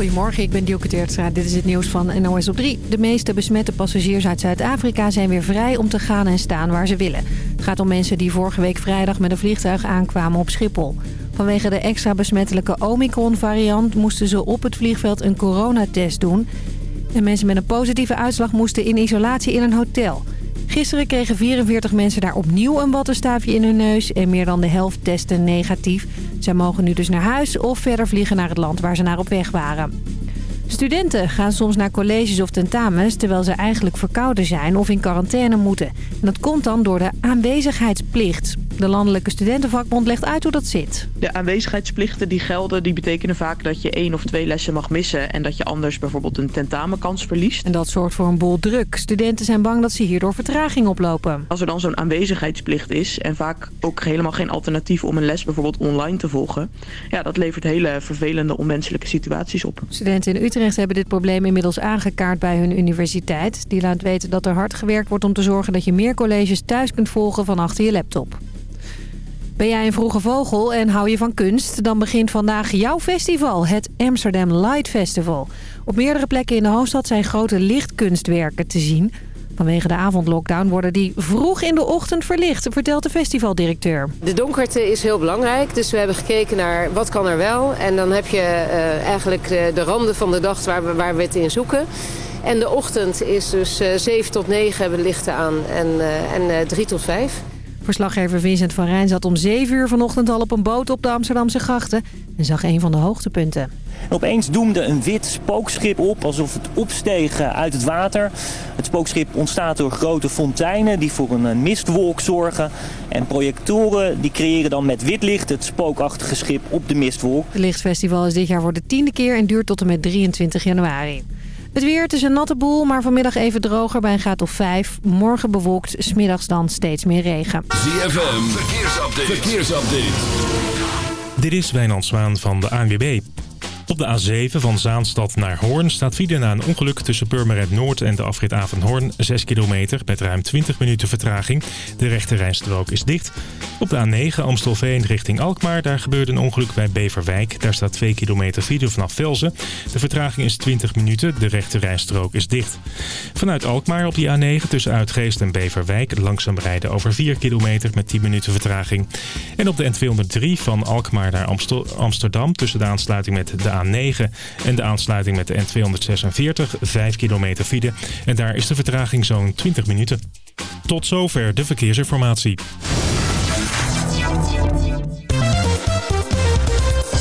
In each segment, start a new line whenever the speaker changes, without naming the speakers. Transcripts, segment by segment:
Goedemorgen, ik ben Dielke Teertstra. Dit is het nieuws van NOS op 3. De meeste besmette passagiers uit Zuid-Afrika zijn weer vrij om te gaan en staan waar ze willen. Het gaat om mensen die vorige week vrijdag met een vliegtuig aankwamen op Schiphol. Vanwege de extra besmettelijke Omicron-variant moesten ze op het vliegveld een coronatest doen. En mensen met een positieve uitslag moesten in isolatie in een hotel. Gisteren kregen 44 mensen daar opnieuw een wattenstaafje in hun neus... en meer dan de helft testen negatief. Zij mogen nu dus naar huis of verder vliegen naar het land waar ze naar op weg waren. Studenten gaan soms naar colleges of tentamens terwijl ze eigenlijk verkouden zijn of in quarantaine moeten. En dat komt dan door de aanwezigheidsplicht. De Landelijke Studentenvakbond legt uit hoe dat zit.
De aanwezigheidsplichten die gelden, die betekenen vaak dat je één of twee lessen mag missen... en dat je anders bijvoorbeeld een tentamenkans verliest.
En dat zorgt voor een boel druk. Studenten zijn bang dat ze hierdoor vertraging oplopen.
Als er dan zo'n aanwezigheidsplicht is en vaak ook helemaal geen alternatief om een les bijvoorbeeld online te volgen... ja, dat levert hele vervelende onwenselijke situaties op.
Studenten in Utrecht hebben dit probleem inmiddels aangekaart bij hun universiteit. Die laat weten dat er hard gewerkt wordt om te zorgen dat je meer colleges thuis kunt volgen van achter je laptop. Ben jij een vroege vogel en hou je van kunst? Dan begint vandaag jouw festival, het Amsterdam Light Festival. Op meerdere plekken in de hoofdstad zijn grote lichtkunstwerken te zien. Vanwege de avondlockdown worden die vroeg in de ochtend verlicht, vertelt de festivaldirecteur.
De donkerte is heel belangrijk, dus we hebben gekeken naar wat kan er wel. En dan heb je uh, eigenlijk de, de, randen van de dag waar we, waar we het in zoeken. En de ochtend is dus uh, 7 tot 9 hebben we lichten aan en, uh, en 3 tot 5.
Verslaggever Vincent van Rijn zat om 7 uur vanochtend al op een boot op de Amsterdamse grachten en zag een van de hoogtepunten.
Opeens doemde een wit spookschip op, alsof het opsteeg uit het water. Het spookschip ontstaat door grote fonteinen die voor een mistwolk zorgen. En projectoren die creëren dan met wit licht het spookachtige schip op de mistwolk.
Het lichtfestival is dit jaar voor de tiende keer en duurt tot en met 23 januari. Het weer, het is een natte boel, maar vanmiddag even droger bij een graad of 5. Morgen bewolkt, smiddags dan steeds meer regen.
ZFM, verkeersupdate. verkeersupdate.
Dit is Wijnand Zwaan van de ANWB. Op de A7 van Zaanstad naar Hoorn staat file na een ongeluk tussen Purmerend Noord en de afrit Avenhoorn. 6 kilometer met ruim 20 minuten vertraging. De rechte rijstrook is dicht. Op de A9 Amstelveen richting Alkmaar. Daar gebeurde een ongeluk bij Beverwijk. Daar staat 2 kilometer file vanaf Velzen. De vertraging is 20 minuten. De rechte rijstrook is dicht. Vanuit Alkmaar op die A9 tussen Uitgeest en Beverwijk. Langzaam rijden over 4 kilometer met 10 minuten vertraging. En op de N203 van Alkmaar naar Amsterdam tussen de aansluiting met de A9 en de aansluiting met de N246, 5 kilometer file. En daar is de vertraging zo'n 20 minuten. Tot zover de verkeersinformatie.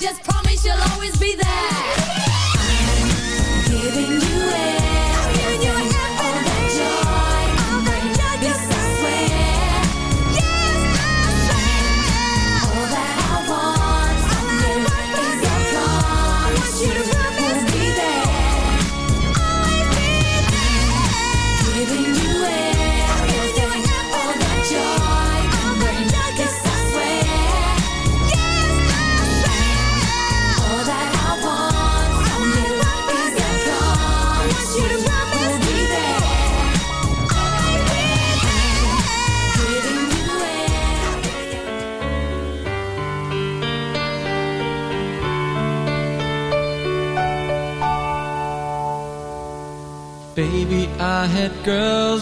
Just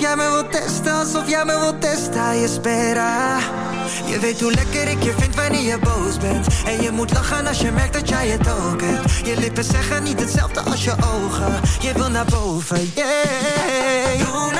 Jij me wilt testen, alsof jij me wilt testen, je spera. Je weet hoe lekker ik je vind wanneer je boos bent. En je moet lachen als je merkt dat jij het ook hebt. Je lippen zeggen niet hetzelfde als je ogen. Je wil naar boven, yeah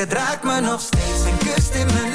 Het raakt me nog steeds en kust in mijn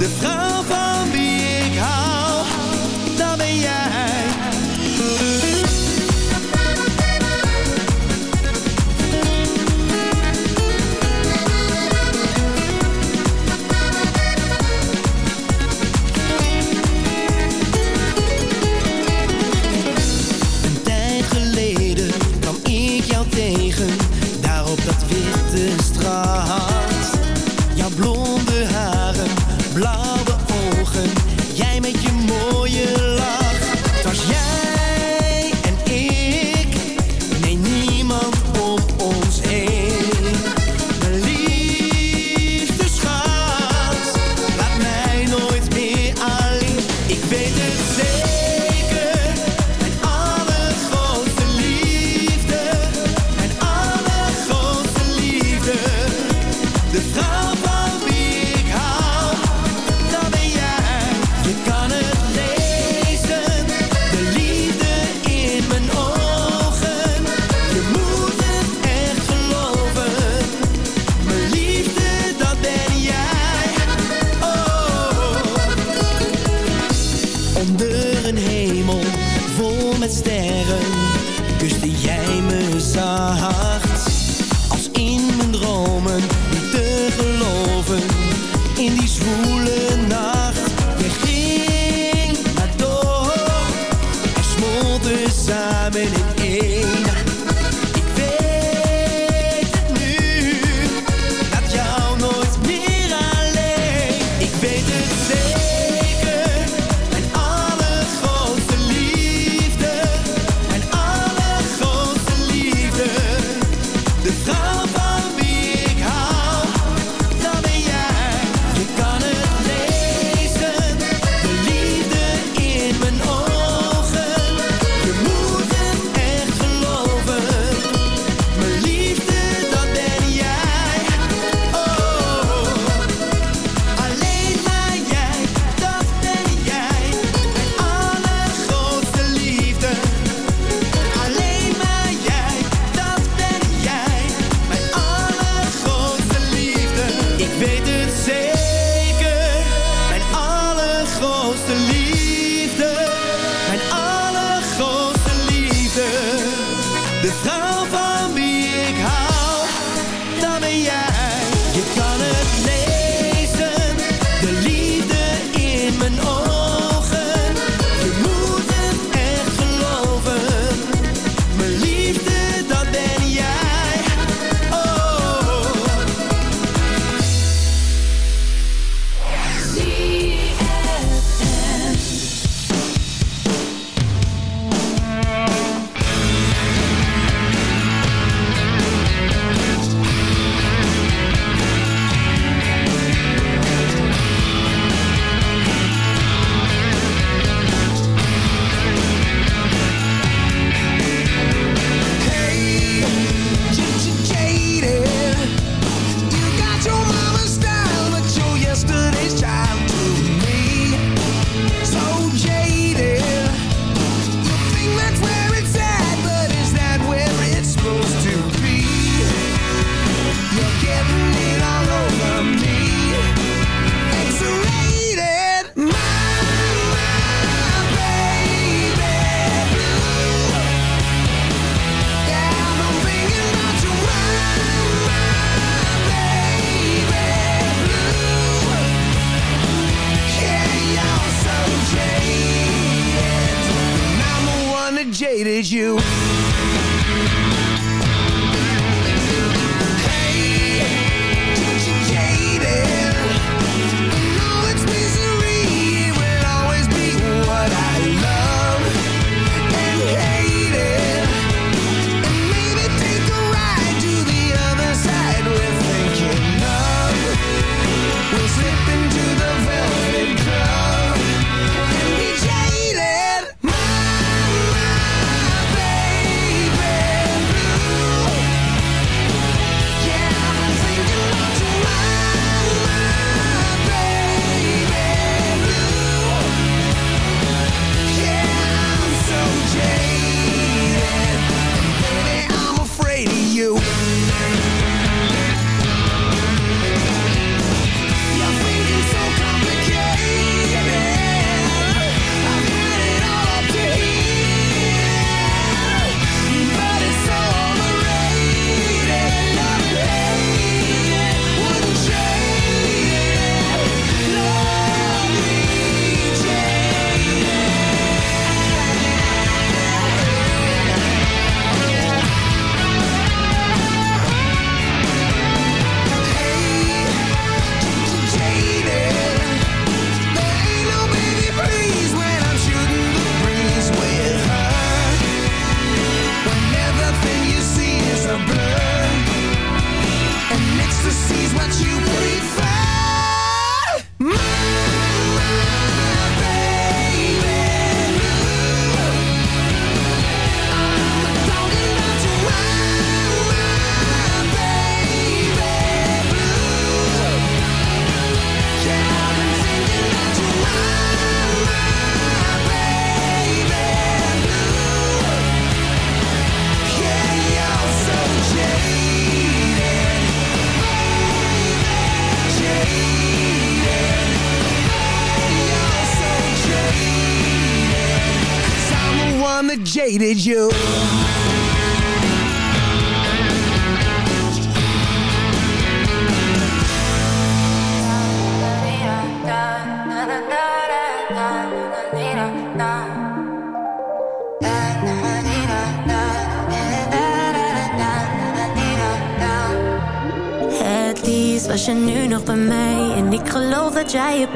De vrouw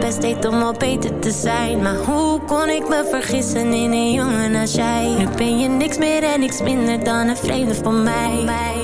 best deed om al beter te zijn. Maar hoe kon ik me vergissen in een jongen als jij? Nu ben je niks meer en niks minder dan een vreemde van mij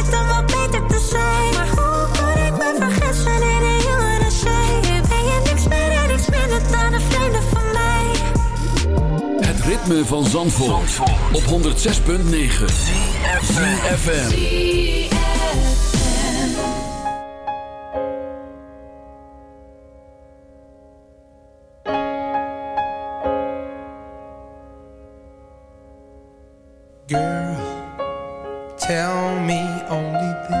ritme van Zandvoort, op 106.9 FM.
Girl, tell me only this